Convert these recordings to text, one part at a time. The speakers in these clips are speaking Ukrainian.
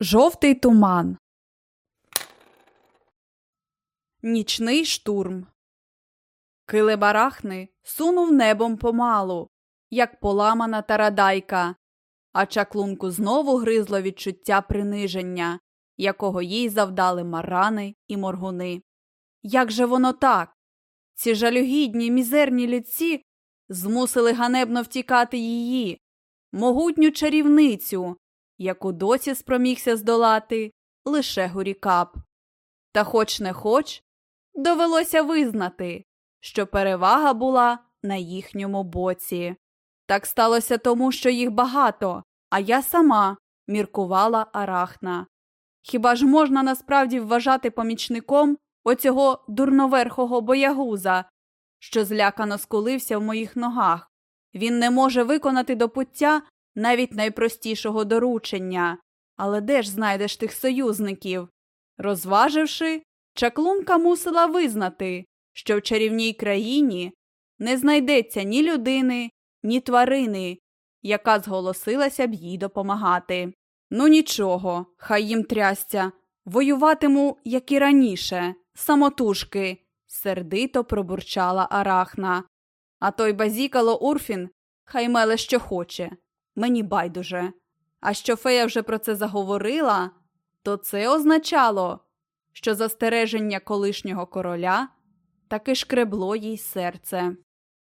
Жовтий туман. Нічний штурм. Килибарахни сунув небом помалу, як поламана тарадайка, а чаклунку знову гризло відчуття приниження, якого їй завдали марани і моргуни. Як же воно так? Ці жалюгідні мізерні людці змусили ганебно втікати її, могутню чарівницю, яку досі спромігся здолати лише гурікап. Та хоч не хоч, довелося визнати, що перевага була на їхньому боці. Так сталося тому, що їх багато, а я сама міркувала арахна. Хіба ж можна насправді вважати помічником оцього дурноверхого боягуза, що злякано скулився в моїх ногах? Він не може виконати до пуття навіть найпростішого доручення. Але де ж знайдеш тих союзників? Розваживши, чаклунка мусила визнати, що в чарівній країні не знайдеться ні людини, ні тварини, яка зголосилася б їй допомагати. Ну нічого, хай їм трясця, воюватиму, як і раніше, самотужки, сердито пробурчала арахна. А той базікало Урфін хай меле що хоче мені байдуже. А що фея вже про це заговорила, то це означало, що застереження колишнього короля таки шкребло їй серце.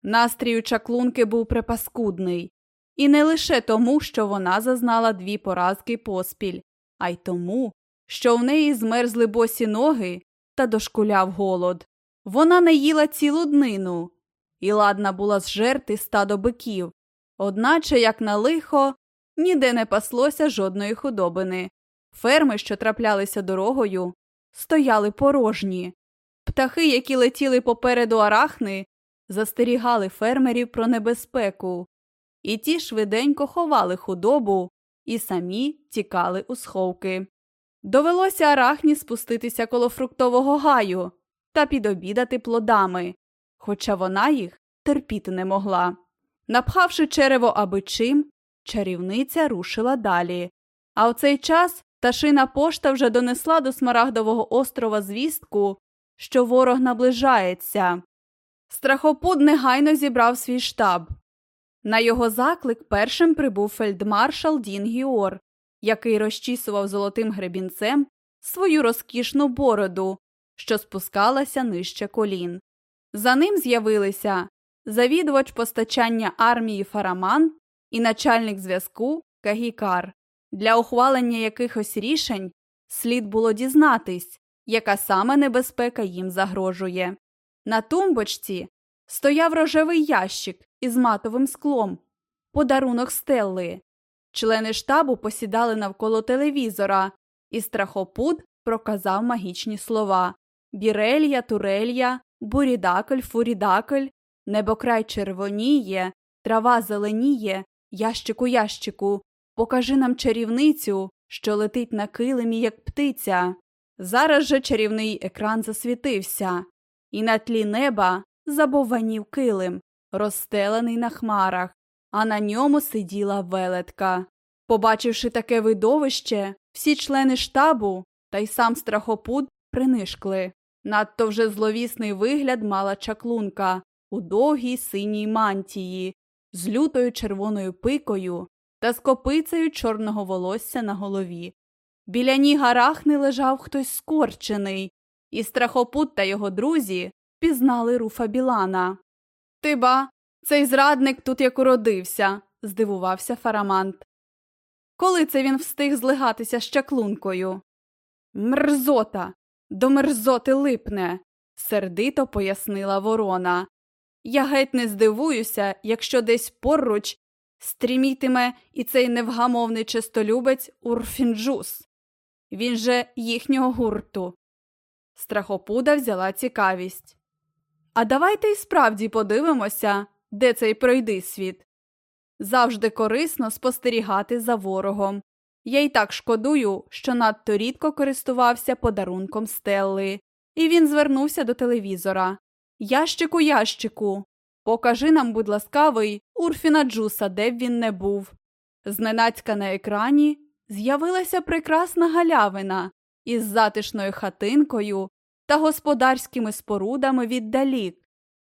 Настрій у чаклунки був припаскудний, і не лише тому, що вона зазнала дві поразки поспіль, а й тому, що в неї змерзли босі ноги та дошкуляв голод. Вона не їла цілу днину і ладна була зжерти стадо биків, Одначе, як на лихо, ніде не паслося жодної худобини. Ферми, що траплялися дорогою, стояли порожні. Птахи, які летіли попереду арахни, застерігали фермерів про небезпеку, і ті швиденько ховали худобу і самі тікали у сховки. Довелося арахні спуститися коло фруктового гаю та підобідати плодами, хоча вона їх терпіти не могла. Напхавши черево аби чим, чарівниця рушила далі. А в цей час пташина пошта вже донесла до Смарагдового острова звістку, що ворог наближається. Страхопуд негайно зібрав свій штаб. На його заклик першим прибув фельдмаршал Дін Гіор, який розчісував золотим гребінцем свою розкішну бороду, що спускалася нижче колін. За ним з'явилися завідувач постачання армії Фараман і начальник зв'язку Кагікар, для ухвалення якихось рішень слід було дізнатись, яка саме небезпека їм загрожує. На тумбочці стояв рожевий ящик із матовим склом, подарунок Стелли. Члени штабу посідали навколо телевізора, і страхопуд проказав магічні слова Бірелья, Турелья, Бурідакль, Фурідакль Небокрай червоніє, трава зеленіє, ящику, ящику, покажи нам чарівницю, що летить на килимі, як птиця. Зараз же чарівний екран засвітився, і на тлі неба забованів килим, розстелений на хмарах, а на ньому сиділа велетка. Побачивши таке видовище, всі члени штабу та й сам страхопуд принишкли. Надто вже зловісний вигляд мала чаклунка, у довгій синій мантії, з лютою червоною пикою та з копицею чорного волосся на голові. Біля ніг арахни лежав хтось скорчений, і страхопут та його друзі пізнали руфа Білана. Ти ба, цей зрадник тут як уродився, здивувався Фарамант. Коли це він встиг злигатися з чаклункою? Мерзота, до мерзоти липне, сердито пояснила ворона. Я геть не здивуюся, якщо десь поруч стрімітиме і цей невгамовний чистолюбець Урфінджус. Він же їхнього гурту. Страхопуда взяла цікавість. А давайте й справді подивимося, де цей пройди світ. Завжди корисно спостерігати за ворогом. Я й так шкодую, що надто рідко користувався подарунком Стелли, і він звернувся до телевізора. Ящику, ящику, покажи нам, будь ласкавий, Урфіна Джуса, де б він не був. Зненацька на екрані з'явилася прекрасна галявина із затишною хатинкою та господарськими спорудами віддалік,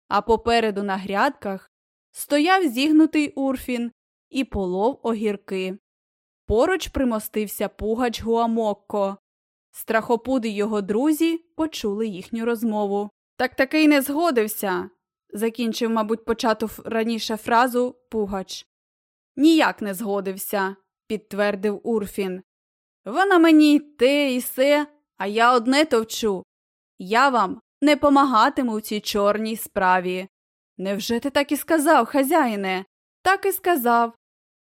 а попереду на грядках стояв зігнутий урфін і полов огірки. Поруч примостився пугач Гуамокко. Страхопуди його друзі почули їхню розмову. Так таки й не згодився, закінчив, мабуть, почату раніше фразу Пугач. Ніяк не згодився, підтвердив Урфін. Вона мені те і се, а я одне товчу. Я вам не помагатиму в цій чорній справі. Невже ти так і сказав, хазяїне? Так і сказав.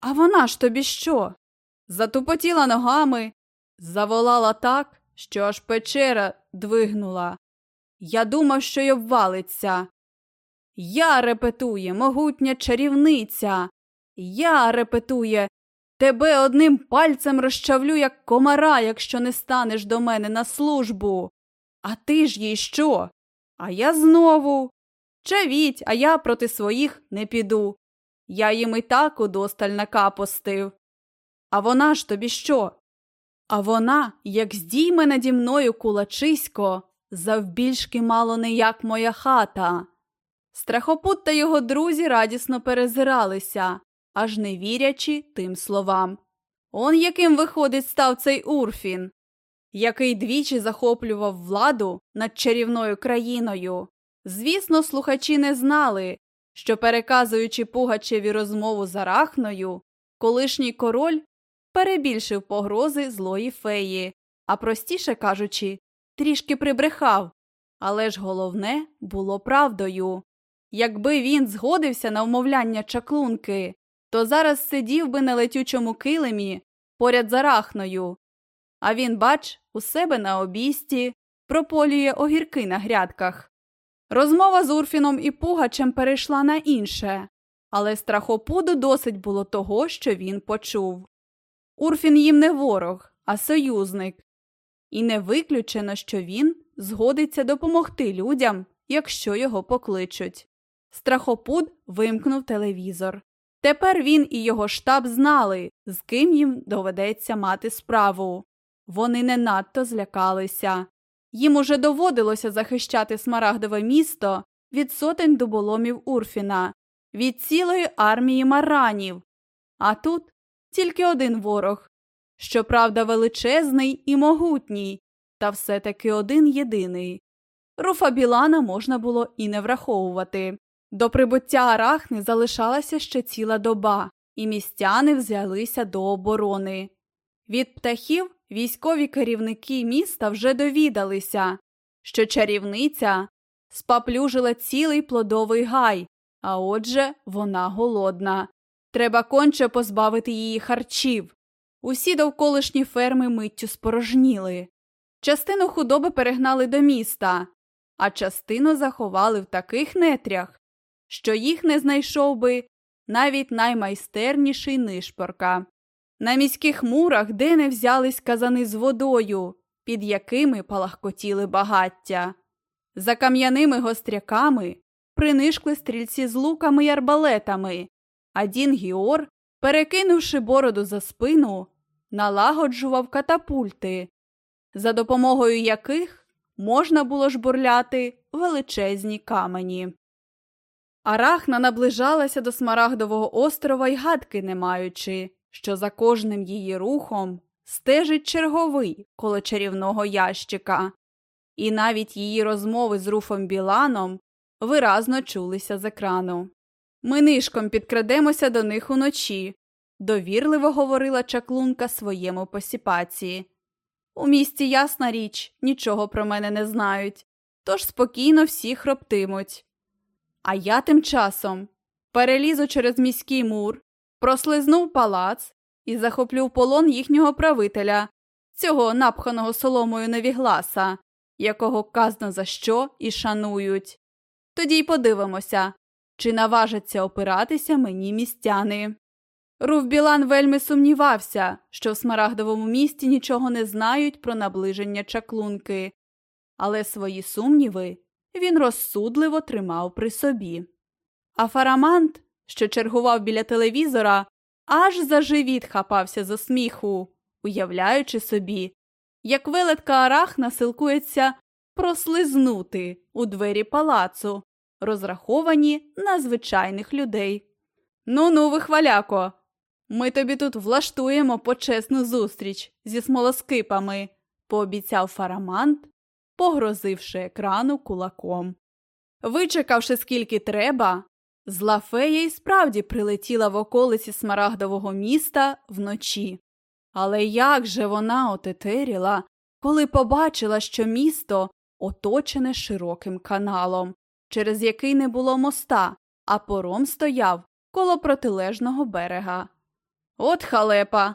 А вона ж тобі що? Затупотіла ногами, заволала так, що аж печера двигнула. Я думав, що й обвалиться. Я репетує, могутня чарівниця. Я репетує, тебе одним пальцем розчавлю, як комара, якщо не станеш до мене на службу. А ти ж їй що? А я знову. Чавіть, а я проти своїх не піду. Я їм і так удосталь накапостив. А вона ж тобі що? А вона, як здійме наді мною кулачисько, завбільшки мало не як моя хата. Страхопут та його друзі радісно перезиралися, аж не вірячи тим словам. Он яким, виходить, став цей Урфін, який двічі захоплював владу над чарівною країною. Звісно, слухачі не знали, що, переказуючи Пугачеві розмову з Арахною, колишній король перебільшив погрози злої феї, а простіше кажучи, трішки прибрехав. Але ж головне було правдою. Якби він згодився на вмовляння чаклунки, то зараз сидів би на летючому килимі поряд з Арахною. А він, бач, у себе на обісті прополює огірки на грядках. Розмова з Урфіном і Пугачем перейшла на інше, але страхопуду досить було того, що він почув. Урфін їм не ворог, а союзник, і не виключено, що він згодиться допомогти людям, якщо його покличуть. Страхопуд вимкнув телевізор. Тепер він і його штаб знали, з ким їм доведеться мати справу. Вони не надто злякалися. Їм уже доводилося захищати смарагдове місто від сотень дуболомів Урфіна, від цілої армії маранів. А тут тільки один ворог, щоправда, величезний і могутній, та все таки один єдиний. Руфа Білана можна було і не враховувати. До прибуття Арахни залишалася ще ціла доба, і містяни взялися до оборони. Від птахів військові керівники міста вже довідалися, що чарівниця спаплюжила цілий плодовий гай, а отже, вона голодна. Треба конче позбавити її харчів. Усі довколишні ферми миттю спорожніли. Частину худоби перегнали до міста, а частину заховали в таких нетрях, що їх не знайшов би навіть наймайстерніший нишпорка. На міських мурах де не взялись казани з водою, під якими палахкотіли багаття. За кам'яними гостряками принишкли стрільці з луками й арбалетами, а Дін Гіор, перекинувши бороду за спину, налагоджував катапульти, за допомогою яких можна було жбурляти величезні камені. Арахна наближалася до Смарагдового острова й гадки не маючи, що за кожним її рухом стежить черговий коло чарівного ящика, і навіть її розмови з руфом Біланом виразно чулися з екрану. Ми нишком підкрадемося до них уночі, довірливо говорила чаклунка своєму посіпаці. У місті, ясна річ, нічого про мене не знають, тож спокійно всі хроптимуть. А я тим часом перелізу через міський мур, прослизнув палац і захоплю в полон їхнього правителя, цього напханого соломою невігласа, якого казно за що і шанують. Тоді й подивимося, чи наважаться опиратися мені містяни. Руф Білан вельми сумнівався, що в смарагдовому місті нічого не знають про наближення чаклунки, але свої сумніви він розсудливо тримав при собі. А Фарамант, що чергував біля телевізора, аж за живіт хапався за сміху. уявляючи собі, як велетка арахна силкується прослизнути у двері палацу, розраховані на звичайних людей. Ну ну, вихваляко, ми тобі тут влаштуємо почесну зустріч зі смолоскипами, пообіцяв фарамант, погрозивши екрану кулаком. Вичекавши, скільки треба, зла фея й справді прилетіла в околиці смарагдового міста вночі. Але як же вона отетеріла, коли побачила, що місто оточене широким каналом, через який не було моста, а пором стояв коло протилежного берега. От халепа.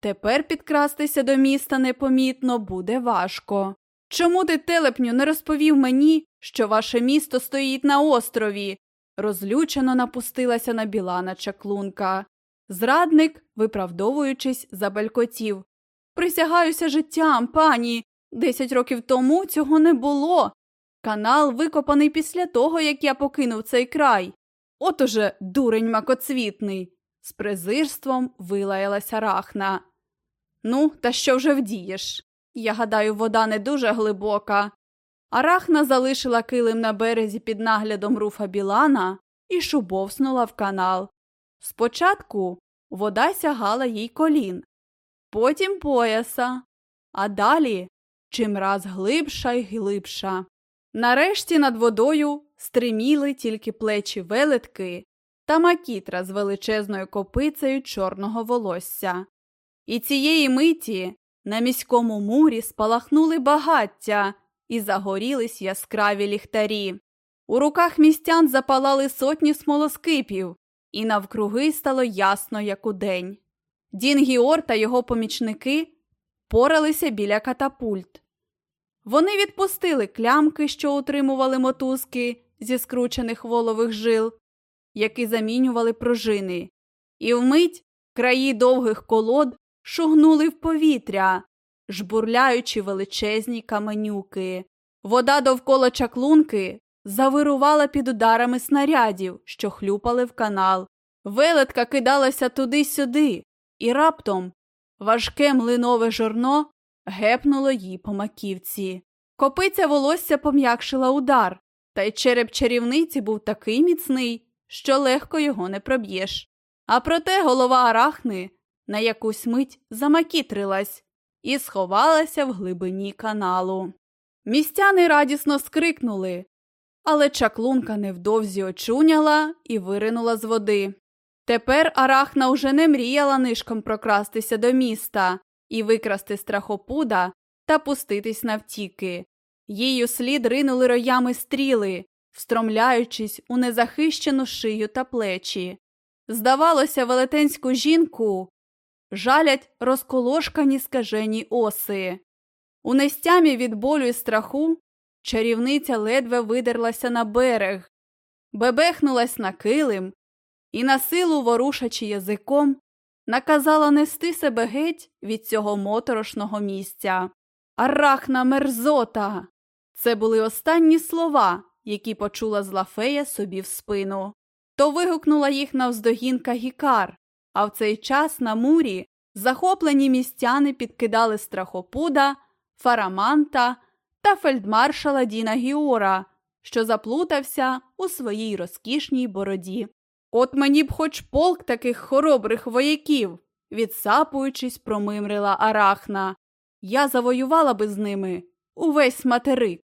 Тепер підкрастися до міста непомітно буде важко. Чому ти, телепню, не розповів мені, що ваше місто стоїть на острові? розлючено напустилася на білана чаклунка. Зрадник, виправдовуючись, забелькотів. Присягаюся життям, пані. Десять років тому цього не було. Канал викопаний після того, як я покинув цей край. От уже дурень макоцвітний. З презирством вилаялася рахна. Ну, та що вже вдієш? Я гадаю, вода не дуже глибока. Арахна залишила килим на березі під наглядом руфа Білана і шубовснула в канал. Спочатку вода сягала їй колін, потім пояса, а далі чимраз глибша й глибша. Нарешті над водою стриміли тільки плечі велетки та макітра з величезною копицею чорного волосся. І цієї миті на міському мурі спалахнули багаття і загорілись яскраві ліхтарі. У руках містян запалали сотні смолоскипів, і навкруги стало ясно, як удень. Дін Гіор та його помічники поралися біля катапульт. Вони відпустили клямки, що утримували мотузки зі скручених волових жил, які замінювали пружини, і вмить краї довгих колод шугнули в повітря, жбурляючи величезні каменюки. Вода довкола чаклунки завирувала під ударами снарядів, що хлюпали в канал. Велетка кидалася туди-сюди, і раптом важке млинове жорно гепнуло їй по маківці. Копиця волосся пом'якшила удар, та й череп чарівниці був такий міцний, що легко його не проб'єш. А проте голова арахни на якусь мить замакітрилась і сховалася в глибині каналу. Містяни радісно скрикнули, але чаклунка невдовзі очуняла і виринула з води. Тепер Арахна уже не мріяла нишком прокрастися до міста і викрасти страхопуда та пуститись навтіки. У слід ринули роями стріли, встромляючись у незахищену шию та плечі. Здавалося, велетенську жінку жалять розколошкані скажені оси. У нестямі від болю і страху чарівниця ледве видерлася на берег, бебехнулась на килим і, на силу ворушачи язиком, наказала нести себе геть від цього моторошного місця. Арахна мерзота! Це були останні слова, які почула злафея собі в спину. То вигукнула їх навздогін Кагікар, а в цей час на мурі захоплені містяни підкидали страхопуда, фараманта та фельдмаршала Діна Гіора, що заплутався у своїй розкішній бороді. От мені б хоч полк таких хоробрих вояків, відсапуючись, промимрила арахна. Я завоювала би з ними увесь материк.